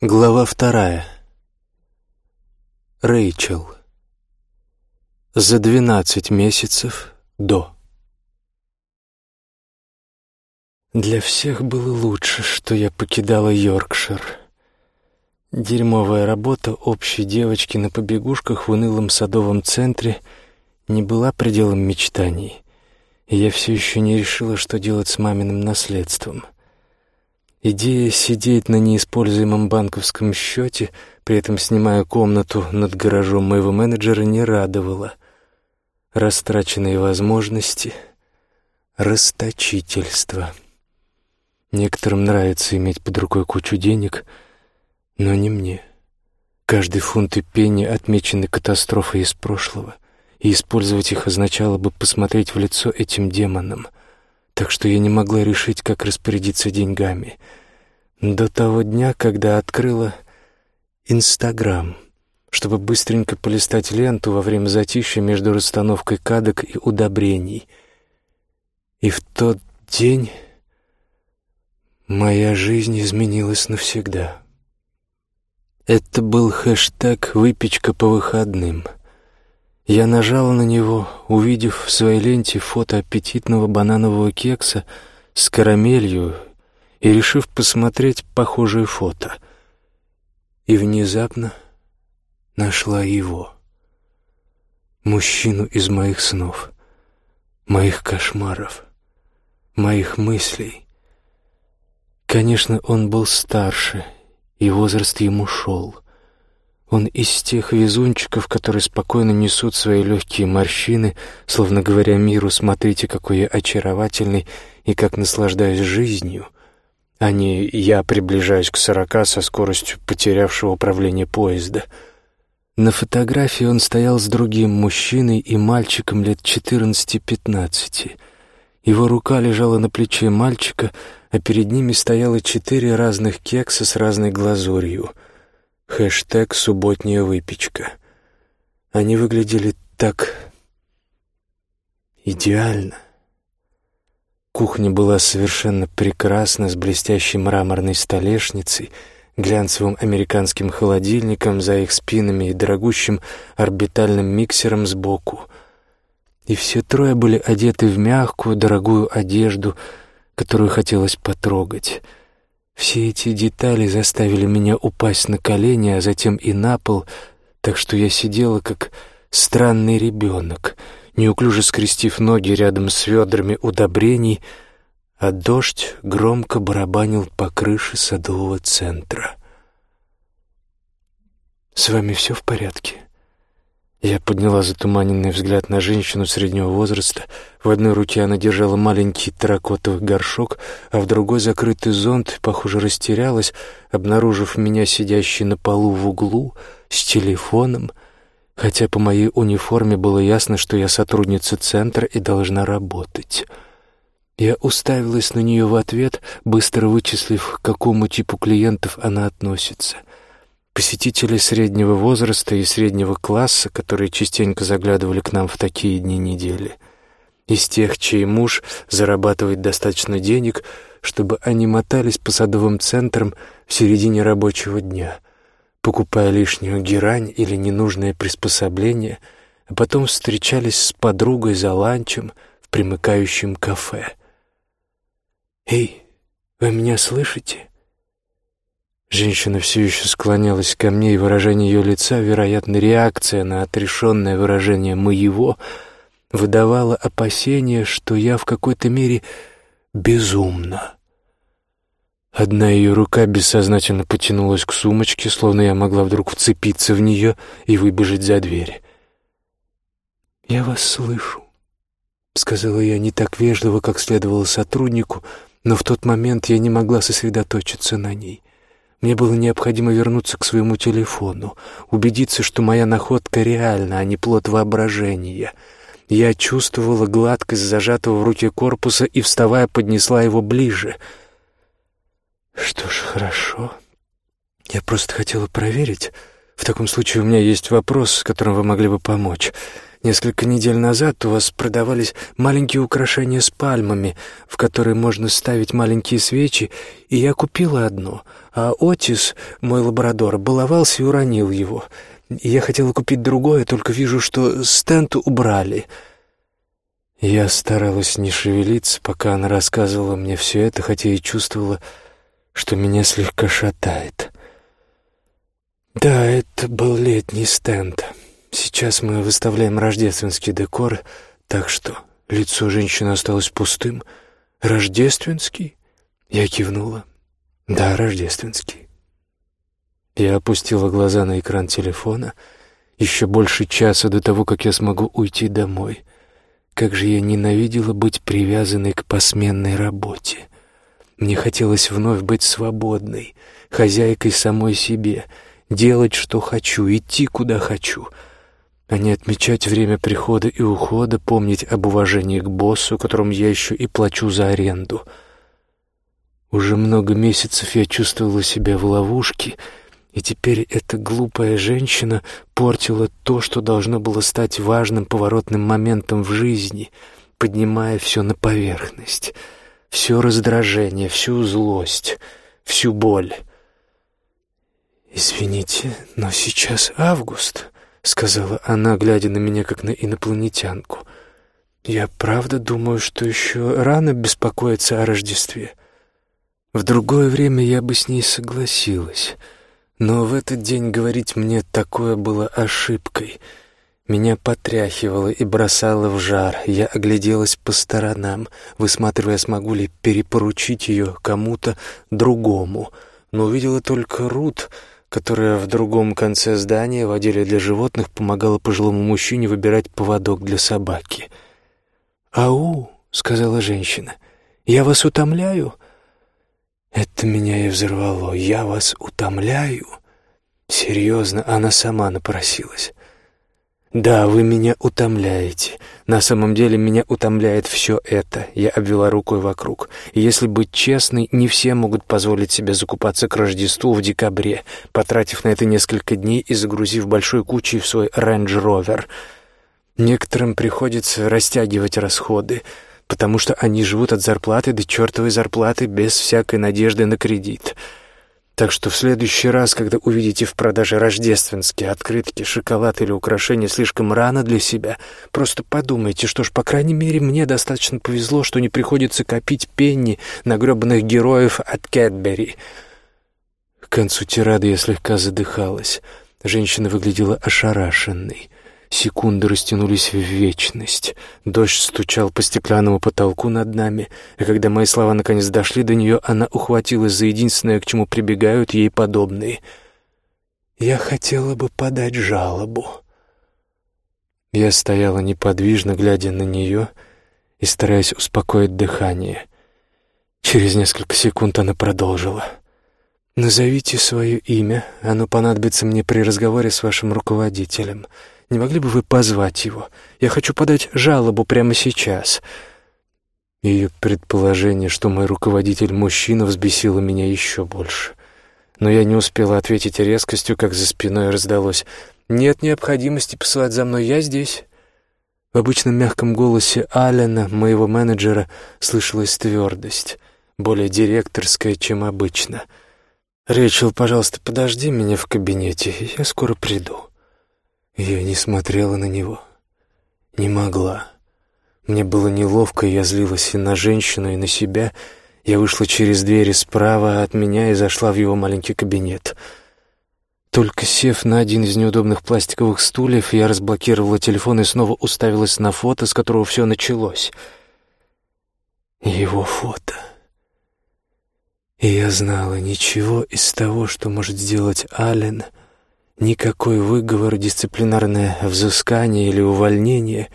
Глава вторая. Рэйчел. За двенадцать месяцев до. Для всех было лучше, что я покидала Йоркшир. Дерьмовая работа общей девочки на побегушках в унылом садовом центре не была пределом мечтаний, и я все еще не решила, что делать с маминым наследством — Идея сидеть на неиспользуемом банковском счете, при этом снимая комнату над гаражом моего менеджера, не радовала. Растраченные возможности, расточительство. Некоторым нравится иметь под рукой кучу денег, но не мне. Каждый фунт и пенни отмечены катастрофой из прошлого, и использовать их означало бы посмотреть в лицо этим демонам — так что я не могла решить, как распорядиться деньгами. До того дня, когда открыла Инстаграм, чтобы быстренько полистать ленту во время затишья между расстановкой кадок и удобрений. И в тот день моя жизнь изменилась навсегда. Это был хэштег «Выпечка по выходным». Я нажала на него, увидев в своей ленте фото аппетитного бананового кекса с карамелью и решив посмотреть похожие фото. И внезапно нашла его. Мужчину из моих снов, моих кошмаров, моих мыслей. Конечно, он был старше, и возраст ему шел — он из тех везунчиков, которые спокойно несут свои легкие морщины, словно говоря миру «смотрите, какой я очаровательный и как наслаждаюсь жизнью», а не «я приближаюсь к сорока со скоростью потерявшего управление поезда». На фотографии он стоял с другим мужчиной и мальчиком лет четырнадцати-пятнадцати. Его рука лежала на плече мальчика, а перед ними стояло четыре разных кекса с разной глазурью — Хэштег «Субботняя выпечка». Они выглядели так идеально. Кухня была совершенно прекрасна, с блестящей мраморной столешницей, глянцевым американским холодильником за их спинами и дорогущим орбитальным миксером сбоку. И все трое были одеты в мягкую, дорогую одежду, которую хотелось потрогать — все эти детали заставили меня упасть на колени, а затем и на пол, так что я сидела как странный ребенок, неуклюже скрестив ноги рядом с ведрами удобрений, а дождь громко барабанил по крыше садового центра. «С вами все в порядке?» Я подняла затуманенный взгляд на женщину среднего возраста. В одной руке она держала маленький терракотовый горшок, а в другой закрытый зонт, похоже, растерялась, обнаружив меня сидящей на полу в углу с телефоном, хотя по моей униформе было ясно, что я сотрудница центра и должна работать. Я уставилась на нее в ответ, быстро вычислив, к какому типу клиентов она относится — Посетители среднего возраста и среднего класса, которые частенько заглядывали к нам в такие дни недели. Из тех, чей муж зарабатывает достаточно денег, чтобы они мотались по садовым центрам в середине рабочего дня, покупая лишнюю герань или ненужное приспособление, а потом встречались с подругой за ланчем в примыкающем кафе. «Эй, вы меня слышите?» Женщина все еще склонялась ко мне, и выражение ее лица, вероятно, реакция на отрешенное выражение моего, выдавало опасение, что я в какой-то мере безумна. Одна ее рука бессознательно потянулась к сумочке, словно я могла вдруг вцепиться в нее и выбежать за дверь. «Я вас слышу», — сказала я не так вежливо, как следовало сотруднику, но в тот момент я не могла сосредоточиться на ней. Мне было необходимо вернуться к своему телефону, убедиться, что моя находка реальна, а не плод воображения. Я чувствовала гладкость зажатого в руке корпуса и, вставая, поднесла его ближе. Что ж, хорошо. Я просто хотела проверить, В таком случае у меня есть вопрос, с которым вы могли бы помочь. Несколько недель назад у вас продавались маленькие украшения с пальмами, в которые можно ставить маленькие свечи, и я купила одно, а Отис, мой лабрадор, баловался и уронил его. Я хотела купить другое, только вижу, что стенд убрали. Я старалась не шевелиться, пока она рассказывала мне все это, хотя и чувствовала, что меня слегка шатает. Да, это был летний стенд. Сейчас мы выставляем рождественский декор, так что лицо женщины осталось пустым. Рождественский? Я кивнула. Да, рождественский. Я опустила глаза на экран телефона. Еще больше часа до того, как я смогу уйти домой. Как же я ненавидела быть привязанной к посменной работе. Мне хотелось вновь быть свободной, хозяйкой самой себе, делать, что хочу, идти, куда хочу — а не отмечать время прихода и ухода, помнить об уважении к боссу, которому я еще и плачу за аренду. Уже много месяцев я чувствовала себя в ловушке, и теперь эта глупая женщина портила то, что должно было стать важным поворотным моментом в жизни, поднимая все на поверхность, все раздражение, всю злость, всю боль. «Извините, но сейчас август», — сказала она, глядя на меня, как на инопланетянку. «Я правда думаю, что еще рано беспокоиться о Рождестве. В другое время я бы с ней согласилась, но в этот день говорить мне такое было ошибкой». Меня потряхивало и бросало в жар. Я огляделась по сторонам, высматривая, смогу ли перепоручить ее кому-то другому, но увидела только Рут, которая в другом конце здания в отделе для животных помогала пожилому мужчине выбирать поводок для собаки. «Ау!» — сказала женщина. «Я вас утомляю?» Это меня и взорвало. «Я вас утомляю?» Серьезно, она сама напросилась. «Да, вы меня утомляете. На самом деле меня утомляет все это». Я обвела рукой вокруг. И если быть честной, не все могут позволить себе закупаться к Рождеству в декабре, потратив на это несколько дней и загрузив большой кучей в свой рейндж-ровер. Некоторым приходится растягивать расходы, потому что они живут от зарплаты до чертовой зарплаты без всякой надежды на кредит. Так что в следующий раз, когда увидите в продаже рождественские открытки, шоколад или украшения слишком рано для себя, просто подумайте, что ж, по крайней мере, мне достаточно повезло, что не приходится копить пенни на гребаных героев от Кэтбери. К концу тирады я слегка задыхалась. Женщина выглядела ошарашенной. Секунды растянулись в вечность. Дождь стучал по стеклянному потолку над нами, и когда мои слова наконец дошли до нее, она ухватилась за единственное, к чему прибегают ей подобные. «Я хотела бы подать жалобу». Я стояла неподвижно, глядя на нее и стараясь успокоить дыхание. Через несколько секунд она продолжила. «Назовите свое имя, оно понадобится мне при разговоре с вашим руководителем». Не могли бы вы позвать его? Я хочу подать жалобу прямо сейчас». Ее предположение, что мой руководитель мужчина, взбесило меня еще больше. Но я не успела ответить резкостью, как за спиной раздалось. «Нет необходимости посылать за мной, я здесь». В обычном мягком голосе Алена, моего менеджера, слышалась твердость, более директорская, чем обычно. «Рэйчел, пожалуйста, подожди меня в кабинете, я скоро приду». Я не смотрела на него. Не могла. Мне было неловко, я злилась и на женщину, и на себя. Я вышла через двери справа от меня и зашла в его маленький кабинет. Только сев на один из неудобных пластиковых стульев, я разблокировала телефон и снова уставилась на фото, с которого все началось. Его фото. И я знала, ничего из того, что может сделать Аллен — Никакой выговор, дисциплинарное взыскание или увольнение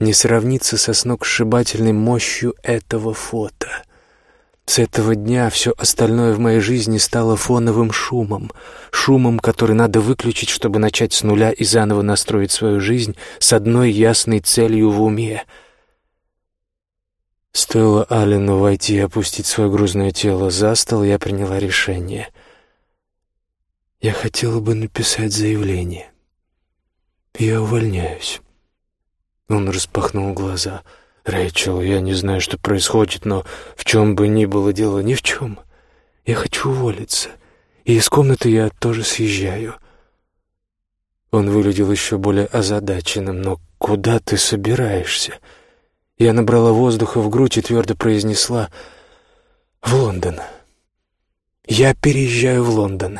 не сравнится со сногсшибательной мощью этого фото. С этого дня все остальное в моей жизни стало фоновым шумом, шумом, который надо выключить, чтобы начать с нуля и заново настроить свою жизнь с одной ясной целью в уме. Стоило Алену войти и опустить свое грузное тело за стол, я приняла решение — Я хотела бы написать заявление. Я увольняюсь. Он распахнул глаза. «Рэйчел, я не знаю, что происходит, но в чем бы ни было дело, ни в чем. Я хочу уволиться, и из комнаты я тоже съезжаю». Он выглядел еще более озадаченным. «Но куда ты собираешься?» Я набрала воздуха в грудь и твердо произнесла «В Лондон. Я переезжаю в Лондон».